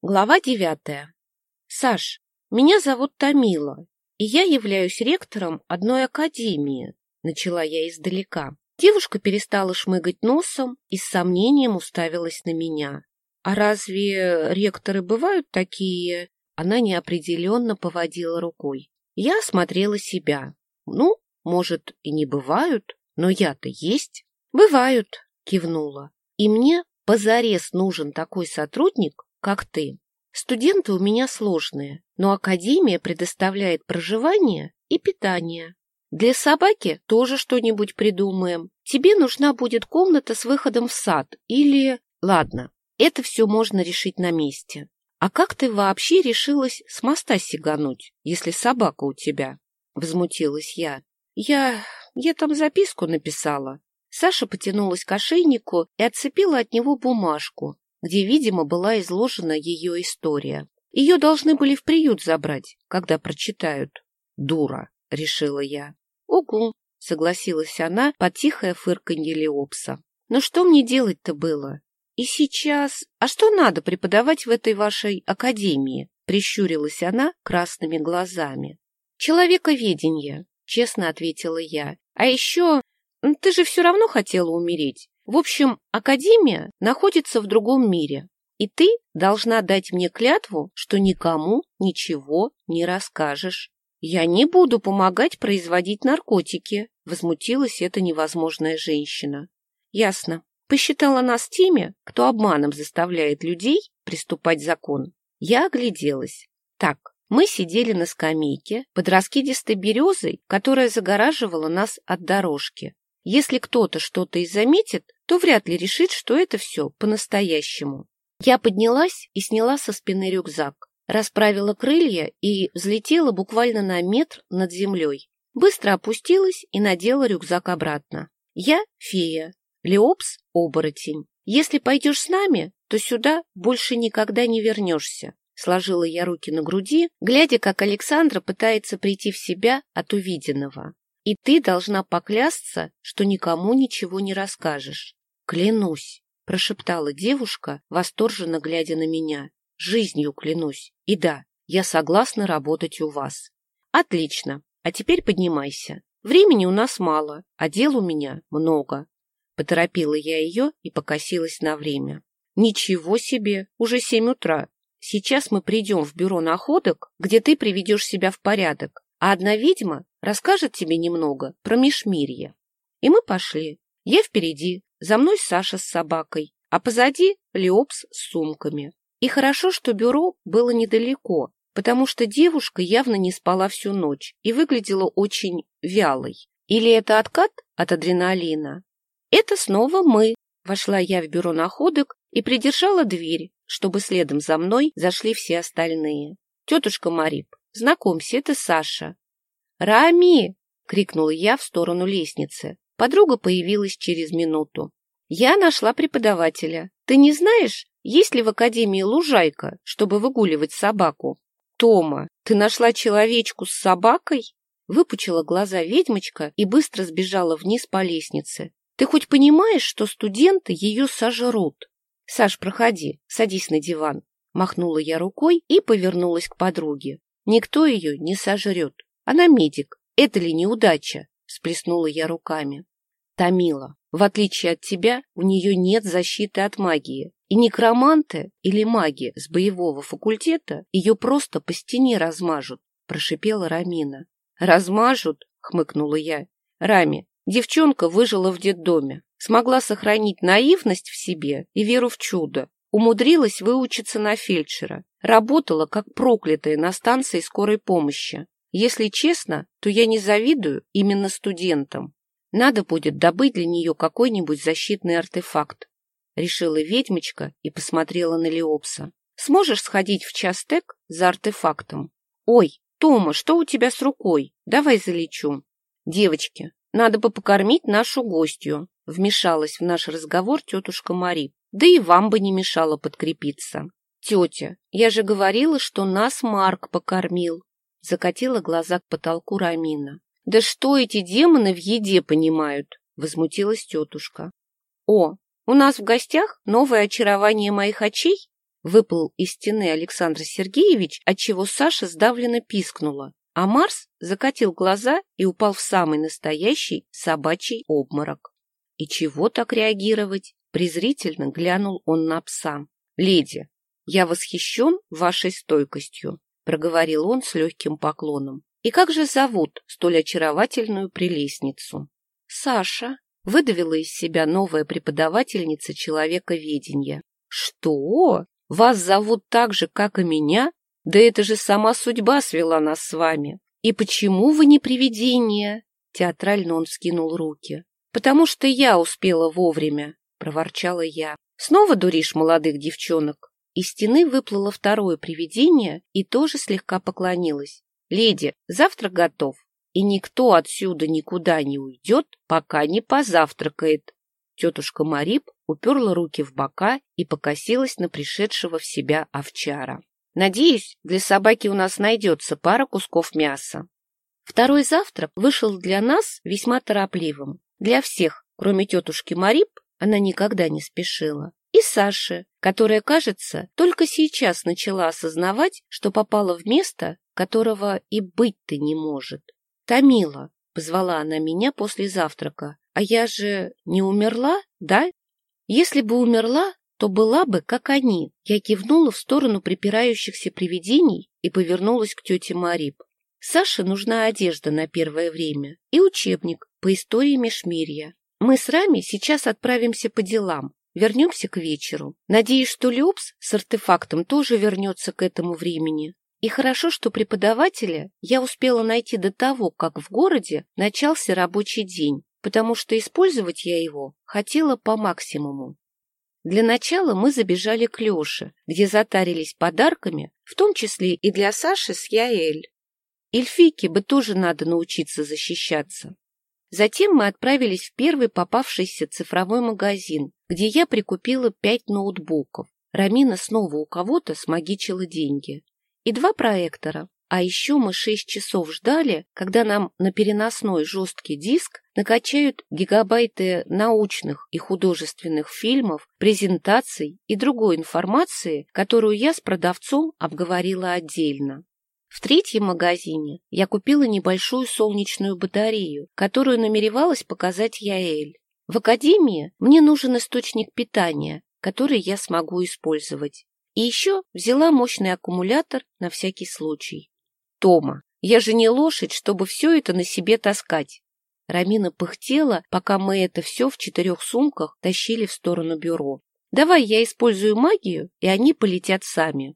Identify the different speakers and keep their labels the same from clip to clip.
Speaker 1: Глава девятая. Саш, меня зовут Тамила, и я являюсь ректором одной академии, начала я издалека. Девушка перестала шмыгать носом и с сомнением уставилась на меня. А разве ректоры бывают такие? Она неопределенно поводила рукой. Я осмотрела себя. Ну, может, и не бывают, но я-то есть. Бывают, кивнула. И мне позарез нужен такой сотрудник, как ты. Студенты у меня сложные, но академия предоставляет проживание и питание. Для собаки тоже что-нибудь придумаем. Тебе нужна будет комната с выходом в сад или... Ладно, это все можно решить на месте. А как ты вообще решилась с моста сигануть, если собака у тебя? Возмутилась я. Я... я там записку написала. Саша потянулась к ошейнику и отцепила от него бумажку, где, видимо, была изложена ее история. Ее должны были в приют забрать, когда прочитают. «Дура», — решила я. «Угу», — согласилась она под тихое фырканье Леопса. «Но что мне делать-то было? И сейчас... А что надо преподавать в этой вашей академии?» — прищурилась она красными глазами. «Человековедение», — честно ответила я. «А еще... Ты же все равно хотела умереть. В общем, Академия находится в другом мире, и ты должна дать мне клятву, что никому ничего не расскажешь. Я не буду помогать производить наркотики, возмутилась эта невозможная женщина. Ясно. Посчитала нас теми, кто обманом заставляет людей приступать закон. Я огляделась. Так, мы сидели на скамейке под раскидистой березой, которая загораживала нас от дорожки. Если кто-то что-то и заметит, то вряд ли решит, что это все по-настоящему. Я поднялась и сняла со спины рюкзак, расправила крылья и взлетела буквально на метр над землей. Быстро опустилась и надела рюкзак обратно. Я фея, Леопс — оборотень. Если пойдешь с нами, то сюда больше никогда не вернешься. Сложила я руки на груди, глядя, как Александра пытается прийти в себя от увиденного. И ты должна поклясться, что никому ничего не расскажешь. Клянусь, прошептала девушка, восторженно глядя на меня. Жизнью клянусь. И да, я согласна работать у вас. Отлично. А теперь поднимайся. Времени у нас мало, а дел у меня много. Поторопила я ее и покосилась на время. Ничего себе, уже семь утра. Сейчас мы придем в бюро находок, где ты приведешь себя в порядок, а одна ведьма расскажет тебе немного про Мишмирье. И мы пошли. Я впереди, за мной Саша с собакой, а позади Леопс с сумками. И хорошо, что бюро было недалеко, потому что девушка явно не спала всю ночь и выглядела очень вялой. Или это откат от адреналина? Это снова мы. Вошла я в бюро находок и придержала дверь, чтобы следом за мной зашли все остальные. Тетушка Марип, знакомься, это Саша. «Рами!» — крикнула я в сторону лестницы. Подруга появилась через минуту. «Я нашла преподавателя. Ты не знаешь, есть ли в академии лужайка, чтобы выгуливать собаку?» «Тома, ты нашла человечку с собакой?» Выпучила глаза ведьмочка и быстро сбежала вниз по лестнице. «Ты хоть понимаешь, что студенты ее сожрут?» «Саш, проходи, садись на диван». Махнула я рукой и повернулась к подруге. «Никто ее не сожрет. Она медик. Это ли неудача? Сплеснула я руками. Тамила, в отличие от тебя, у нее нет защиты от магии. И некроманты или маги с боевого факультета ее просто по стене размажут, прошипела Рамина. Размажут? хмыкнула я. Рами, девчонка выжила в детдоме, смогла сохранить наивность в себе и веру в чудо, умудрилась выучиться на фельдшера, работала как проклятая на станции скорой помощи. Если честно, то я не завидую именно студентам. Надо будет добыть для нее какой-нибудь защитный артефакт. Решила ведьмочка и посмотрела на Леопса. Сможешь сходить в Частек за артефактом? Ой, Тома, что у тебя с рукой? Давай залечу. Девочки, надо бы покормить нашу гостью. Вмешалась в наш разговор тетушка Мари. Да и вам бы не мешало подкрепиться. Тетя, я же говорила, что нас Марк покормил. Закатила глаза к потолку Рамина. «Да что эти демоны в еде понимают?» — возмутилась тетушка. «О, у нас в гостях новое очарование моих очей?» Выпал из стены Александр Сергеевич, отчего Саша сдавленно пискнула, а Марс закатил глаза и упал в самый настоящий собачий обморок. И чего так реагировать? Презрительно глянул он на пса. «Леди, я восхищен вашей стойкостью», — проговорил он с легким поклоном. «И как же зовут столь очаровательную прелестницу?» «Саша», — выдавила из себя новая преподавательница человековедения. «Что? Вас зовут так же, как и меня? Да это же сама судьба свела нас с вами. И почему вы не привидение?» Театрально он вскинул руки. «Потому что я успела вовремя», — проворчала я. «Снова дуришь молодых девчонок?» Из стены выплыло второе привидение и тоже слегка поклонилось. «Леди, завтрак готов, и никто отсюда никуда не уйдет, пока не позавтракает». Тетушка Марип уперла руки в бока и покосилась на пришедшего в себя овчара. «Надеюсь, для собаки у нас найдется пара кусков мяса». Второй завтрак вышел для нас весьма торопливым. Для всех, кроме тетушки Марип, она никогда не спешила. И Саши, которая, кажется, только сейчас начала осознавать, что попала в место, которого и быть-то не может. «Томила», — позвала она меня после завтрака, «а я же не умерла, да? Если бы умерла, то была бы, как они». Я кивнула в сторону припирающихся привидений и повернулась к тете Марип. Саше нужна одежда на первое время и учебник по истории Межмирья. Мы с Рами сейчас отправимся по делам, вернемся к вечеру. Надеюсь, что Люпс с артефактом тоже вернется к этому времени. И хорошо, что преподавателя я успела найти до того, как в городе начался рабочий день, потому что использовать я его хотела по максимуму. Для начала мы забежали к Леше, где затарились подарками, в том числе и для Саши с Яэль. Эльфийке бы тоже надо научиться защищаться. Затем мы отправились в первый попавшийся цифровой магазин, где я прикупила пять ноутбуков. Рамина снова у кого-то смагичила деньги. И два проектора. А еще мы шесть часов ждали, когда нам на переносной жесткий диск накачают гигабайты научных и художественных фильмов, презентаций и другой информации, которую я с продавцом обговорила отдельно. В третьем магазине я купила небольшую солнечную батарею, которую намеревалась показать Яэль. В академии мне нужен источник питания, который я смогу использовать. И еще взяла мощный аккумулятор на всякий случай. Тома, я же не лошадь, чтобы все это на себе таскать. Рамина пыхтела, пока мы это все в четырех сумках тащили в сторону бюро. Давай я использую магию, и они полетят сами.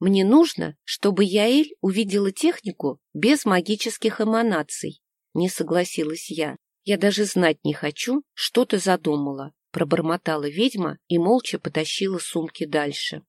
Speaker 1: Мне нужно, чтобы Яэль увидела технику без магических эманаций. Не согласилась я. Я даже знать не хочу, что ты задумала. Пробормотала ведьма и молча потащила сумки дальше.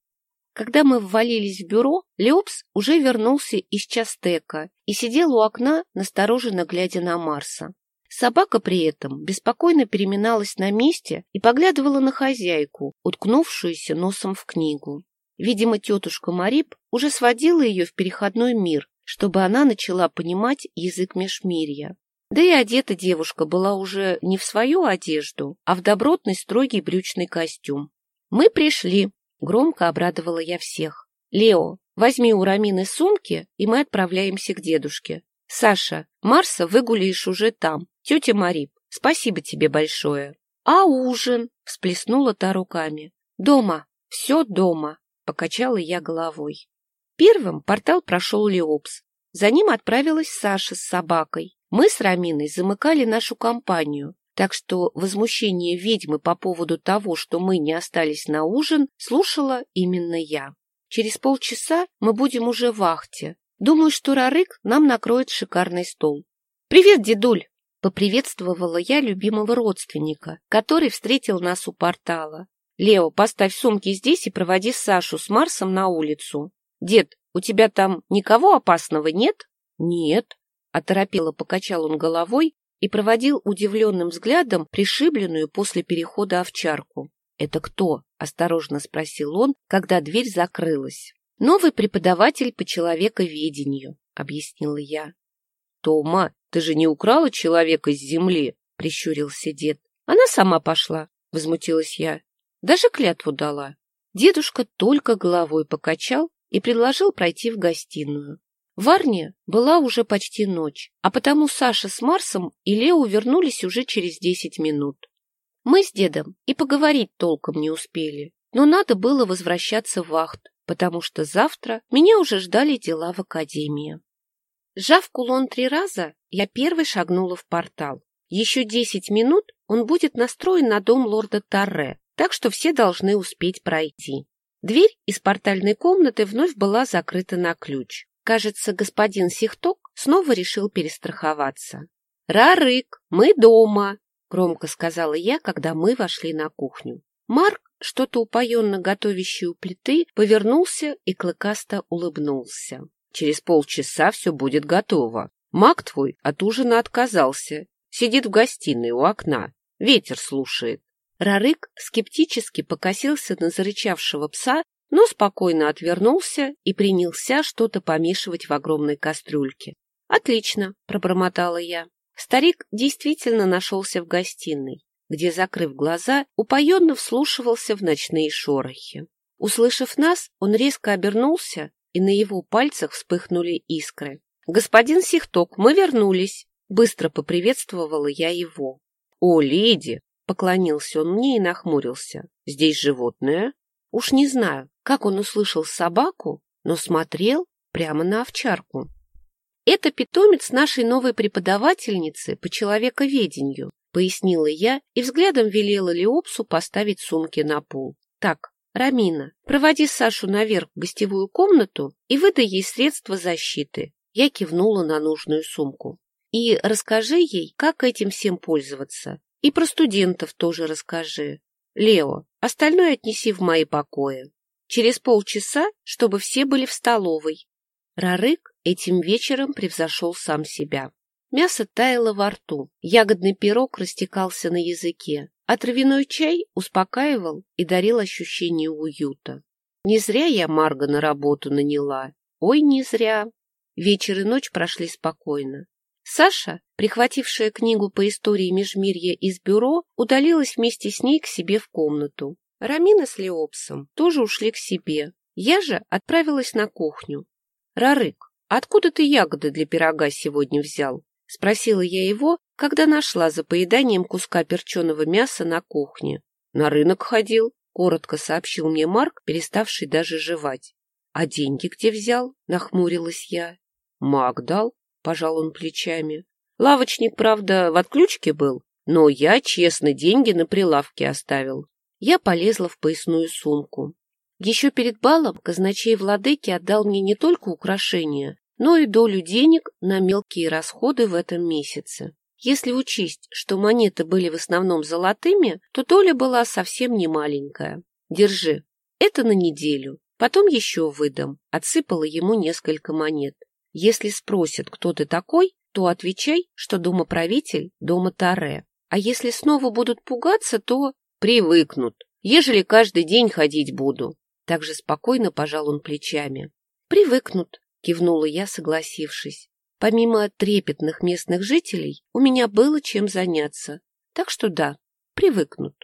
Speaker 1: Когда мы ввалились в бюро, Леопс уже вернулся из Частека и сидел у окна, настороженно глядя на Марса. Собака при этом беспокойно переминалась на месте и поглядывала на хозяйку, уткнувшуюся носом в книгу. Видимо, тетушка Марип уже сводила ее в переходной мир, чтобы она начала понимать язык межмирья. Да и одета девушка была уже не в свою одежду, а в добротный строгий брючный костюм. «Мы пришли», — громко обрадовала я всех. «Лео, возьми у Рамины сумки, и мы отправляемся к дедушке. Саша, Марса выгуляешь уже там. Тетя Марип, спасибо тебе большое». «А ужин?» — всплеснула та руками. «Дома, все дома», Покачала я головой. Первым портал прошел Леопс. За ним отправилась Саша с собакой. Мы с Раминой замыкали нашу компанию, так что возмущение ведьмы по поводу того, что мы не остались на ужин, слушала именно я. Через полчаса мы будем уже в вахте. Думаю, что Рарык нам накроет шикарный стол. «Привет, дедуль!» — поприветствовала я любимого родственника, который встретил нас у портала. Лео, поставь сумки здесь и проводи Сашу с Марсом на улицу. Дед, у тебя там никого опасного нет? Нет. Оторопело покачал он головой и проводил удивленным взглядом пришибленную после перехода овчарку. «Это кто?» — осторожно спросил он, когда дверь закрылась. «Новый преподаватель по человековедению», — объяснила я. «Тома, ты же не украла человека с земли?» — прищурился дед. «Она сама пошла», — возмутилась я. Даже клятву дала. Дедушка только головой покачал и предложил пройти в гостиную. В Арне была уже почти ночь, а потому Саша с Марсом и Лео вернулись уже через десять минут. Мы с дедом и поговорить толком не успели, но надо было возвращаться в вахт, потому что завтра меня уже ждали дела в академии. Сжав кулон три раза, я первой шагнула в портал. Еще десять минут он будет настроен на дом лорда Тарре, так что все должны успеть пройти. Дверь из портальной комнаты вновь была закрыта на ключ. Кажется, господин Сихток снова решил перестраховаться. «Рарык, мы дома!» — громко сказала я, когда мы вошли на кухню. Марк, что-то упоенно готовящий у плиты, повернулся и клыкасто улыбнулся. «Через полчаса все будет готово. Маг твой от ужина отказался. Сидит в гостиной у окна. Ветер слушает. Рарык скептически покосился на зарычавшего пса, но спокойно отвернулся и принялся что-то помешивать в огромной кастрюльке. «Отлично», — пробормотала я. Старик действительно нашелся в гостиной, где, закрыв глаза, упоенно вслушивался в ночные шорохи. Услышав нас, он резко обернулся, и на его пальцах вспыхнули искры. «Господин Сихток, мы вернулись!» Быстро поприветствовала я его. «О, леди!» Поклонился он мне и нахмурился. «Здесь животное?» Уж не знаю, как он услышал собаку, но смотрел прямо на овчарку. «Это питомец нашей новой преподавательницы по человековедению», пояснила я и взглядом велела Леопсу поставить сумки на пол. «Так, Рамина, проводи Сашу наверх в гостевую комнату и выдай ей средства защиты». Я кивнула на нужную сумку. «И расскажи ей, как этим всем пользоваться. И про студентов тоже расскажи. Лео, остальное отнеси в мои покои. Через полчаса, чтобы все были в столовой. Рарык этим вечером превзошел сам себя. Мясо таяло во рту, ягодный пирог растекался на языке, а травяной чай успокаивал и дарил ощущение уюта. Не зря я Марга на работу наняла. Ой, не зря. Вечер и ночь прошли спокойно. Саша, прихватившая книгу по истории Межмирья из бюро, удалилась вместе с ней к себе в комнату. Рамина с Леопсом тоже ушли к себе. Я же отправилась на кухню. «Рарык, откуда ты ягоды для пирога сегодня взял?» — спросила я его, когда нашла за поеданием куска перченого мяса на кухне. «На рынок ходил», — коротко сообщил мне Марк, переставший даже жевать. «А деньги где взял?» — нахмурилась я. «Маг дал», — пожал он плечами. Лавочник, правда, в отключке был, но я честно деньги на прилавке оставил. Я полезла в поясную сумку. Еще перед балом казначей владыки отдал мне не только украшения, но и долю денег на мелкие расходы в этом месяце. Если учесть, что монеты были в основном золотыми, то доля была совсем не маленькая. Держи, это на неделю, потом еще выдам. Отсыпала ему несколько монет. Если спросят, кто ты такой, то отвечай, что домоправитель дома Таре. А если снова будут пугаться, то привыкнут, ежели каждый день ходить буду. Так же спокойно пожал он плечами. Привыкнут, кивнула я, согласившись. Помимо трепетных местных жителей, у меня было чем заняться. Так что да, привыкнут.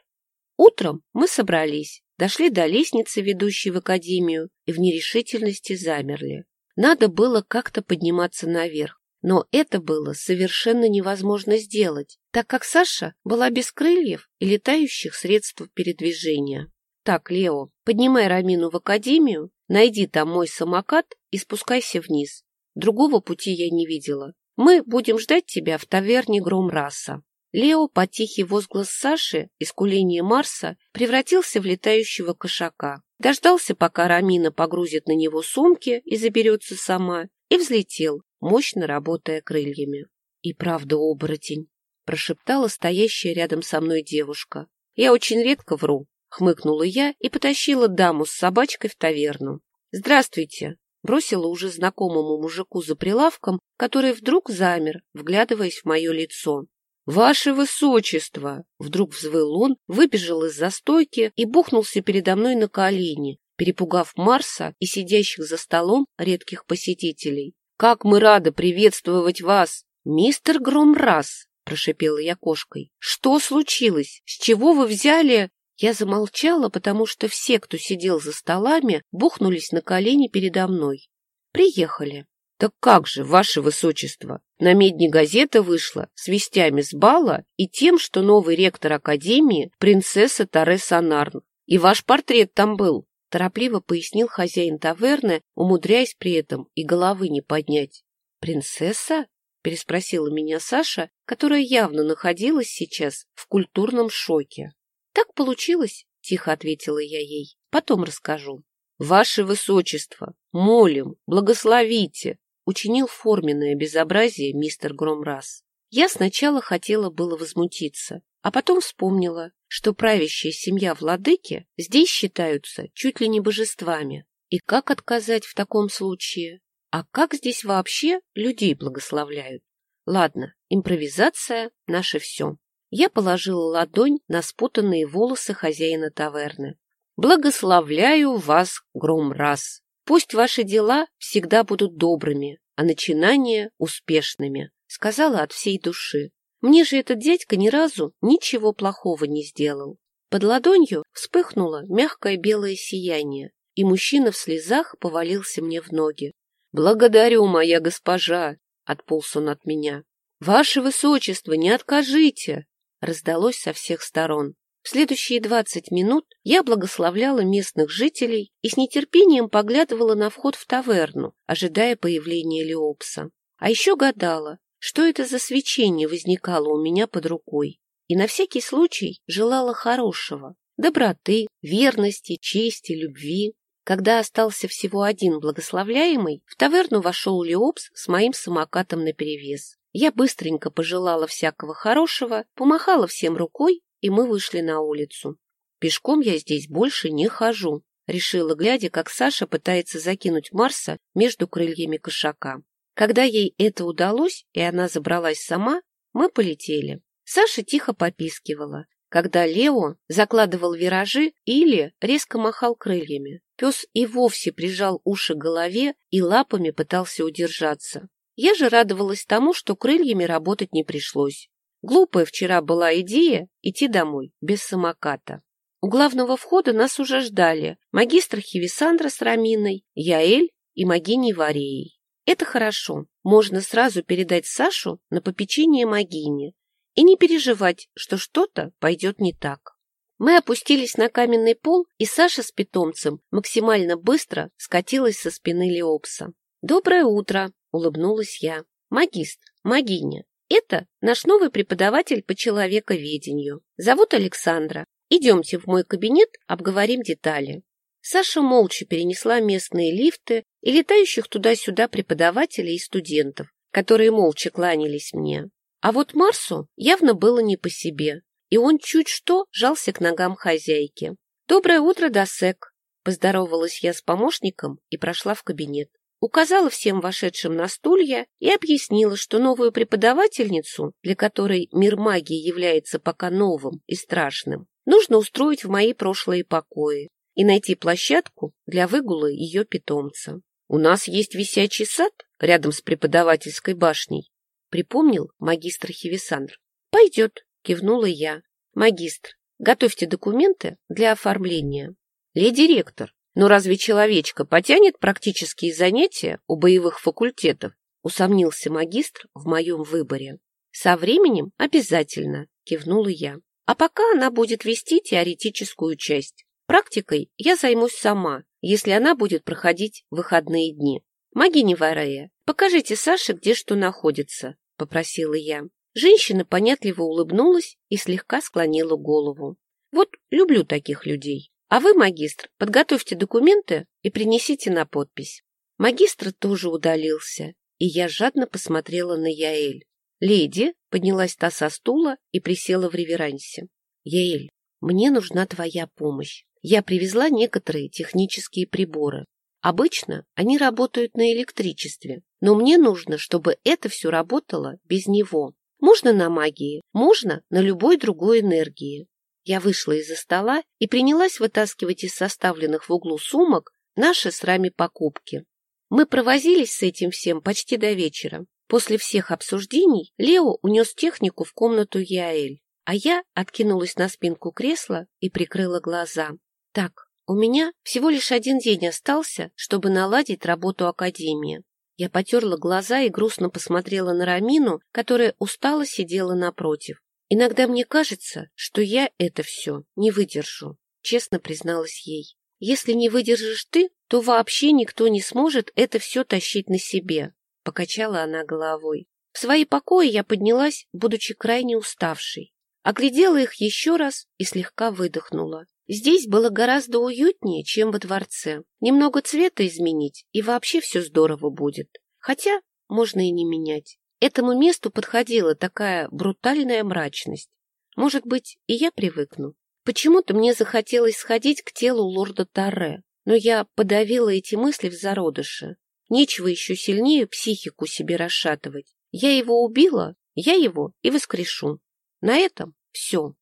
Speaker 1: Утром мы собрались, дошли до лестницы, ведущей в академию, и в нерешительности замерли. Надо было как-то подниматься наверх, но это было совершенно невозможно сделать, так как Саша была без крыльев и летающих средств передвижения. Так, Лео, поднимай Рамину в академию, найди там мой самокат и спускайся вниз. Другого пути я не видела. Мы будем ждать тебя в таверне Громраса. Лео по тихий возглас Саши и скуление Марса превратился в летающего кошака. Дождался, пока Рамина погрузит на него сумки и заберется сама, и взлетел, мощно работая крыльями. «И правда оборотень», — прошептала стоящая рядом со мной девушка. «Я очень редко вру», — хмыкнула я и потащила даму с собачкой в таверну. «Здравствуйте», — бросила уже знакомому мужику за прилавком, который вдруг замер, вглядываясь в мое лицо. «Ваше высочество!» Вдруг взвыл он, выбежал из застойки и бухнулся передо мной на колени, перепугав Марса и сидящих за столом редких посетителей. «Как мы рады приветствовать вас!» «Мистер Громрас!» — прошипела я кошкой. «Что случилось? С чего вы взяли?» Я замолчала, потому что все, кто сидел за столами, бухнулись на колени передо мной. Приехали. Так как же, ваше высочество, на медне газета вышла с вестями с бала и тем, что новый ректор академии — принцесса Тареса Нарн. И ваш портрет там был, — торопливо пояснил хозяин таверны, умудряясь при этом и головы не поднять. «Принцесса?» — переспросила меня Саша, которая явно находилась сейчас в культурном шоке. «Так получилось», — тихо ответила я ей. «Потом расскажу». «Ваше Высочество, молим, благословите!» — учинил форменное безобразие мистер Громрас. Я сначала хотела было возмутиться, а потом вспомнила, что правящая семья владыки здесь считаются чуть ли не божествами. И как отказать в таком случае? А как здесь вообще людей благословляют? Ладно, импровизация — наше все. Я положила ладонь на спутанные волосы хозяина таверны. «Благословляю вас, гром раз. Пусть ваши дела всегда будут добрыми, а начинания — успешными», — сказала от всей души. Мне же этот дядька ни разу ничего плохого не сделал. Под ладонью вспыхнуло мягкое белое сияние, и мужчина в слезах повалился мне в ноги. «Благодарю, моя госпожа!» — отполз он от меня. «Ваше высочество, не откажите!» — раздалось со всех сторон. В следующие двадцать минут я благословляла местных жителей и с нетерпением поглядывала на вход в таверну, ожидая появления Леопса. А еще гадала, что это за свечение возникало у меня под рукой, и на всякий случай желала хорошего, доброты, верности, чести, любви. Когда остался всего один благословляемый, в таверну вошел Леопс с моим самокатом наперевес. Я быстренько пожелала всякого хорошего, помахала всем рукой, и мы вышли на улицу. Пешком я здесь больше не хожу, решила, глядя, как Саша пытается закинуть Марса между крыльями кошака. Когда ей это удалось, и она забралась сама, мы полетели. Саша тихо попискивала, когда Лео закладывал виражи или резко махал крыльями. Пес и вовсе прижал уши к голове и лапами пытался удержаться. Я же радовалась тому, что крыльями работать не пришлось. Глупая вчера была идея идти домой без самоката. У главного входа нас уже ждали магистр Хивисандра с Раминой, Яэль и магиней Вареей. Это хорошо. Можно сразу передать Сашу на попечение Магине и не переживать, что что-то пойдет не так. Мы опустились на каменный пол, и Саша с питомцем максимально быстро скатилась со спины Леопса. «Доброе утро!» — улыбнулась я. «Магистр, Магиня, это наш новый преподаватель по человековедению. Зовут Александра. Идемте в мой кабинет, обговорим детали». Саша молча перенесла местные лифты и летающих туда-сюда преподавателей и студентов, которые молча кланялись мне. А вот Марсу явно было не по себе, и он чуть что жался к ногам хозяйки. «Доброе утро, Досек!» Поздоровалась я с помощником и прошла в кабинет. Указала всем вошедшим на стулья и объяснила, что новую преподавательницу, для которой мир магии является пока новым и страшным, нужно устроить в мои прошлые покои, и найти площадку для выгула ее питомца. У нас есть висячий сад рядом с преподавательской башней, припомнил магистр Хивисандр. Пойдет, кивнула я. Магистр, готовьте документы для оформления. Леди ректор, но разве человечка потянет практические занятия у боевых факультетов? Усомнился магистр в моем выборе. Со временем обязательно, кивнула я. А пока она будет вести теоретическую часть. Практикой я займусь сама, если она будет проходить выходные дни. Магиня Варея, покажите Саше, где что находится, — попросила я. Женщина понятливо улыбнулась и слегка склонила голову. Вот люблю таких людей. А вы, магистр, подготовьте документы и принесите на подпись. Магистр тоже удалился, и я жадно посмотрела на Яэль. Леди поднялась та со стула и присела в реверансе. Яэль, мне нужна твоя помощь. Я привезла некоторые технические приборы. Обычно они работают на электричестве, но мне нужно, чтобы это все работало без него. Можно на магии, можно на любой другой энергии. Я вышла из-за стола и принялась вытаскивать из составленных в углу сумок наши с Рами покупки. Мы провозились с этим всем почти до вечера. После всех обсуждений Лео унес технику в комнату Яэль. а я откинулась на спинку кресла и прикрыла глаза. Так, у меня всего лишь один день остался, чтобы наладить работу Академии. Я потерла глаза и грустно посмотрела на Рамину, которая устало сидела напротив. Иногда мне кажется, что я это все не выдержу, честно призналась ей. Если не выдержишь ты, то вообще никто не сможет это все тащить на себе, покачала она головой. В свои покои я поднялась, будучи крайне уставшей. Оглядела их еще раз и слегка выдохнула. Здесь было гораздо уютнее, чем во дворце. Немного цвета изменить, и вообще все здорово будет. Хотя можно и не менять. Этому месту подходила такая брутальная мрачность. Может быть, и я привыкну. Почему-то мне захотелось сходить к телу лорда Таре, но я подавила эти мысли в зародыше. Нечего еще сильнее психику себе расшатывать. Я его убила, я его и воскрешу. На этом все.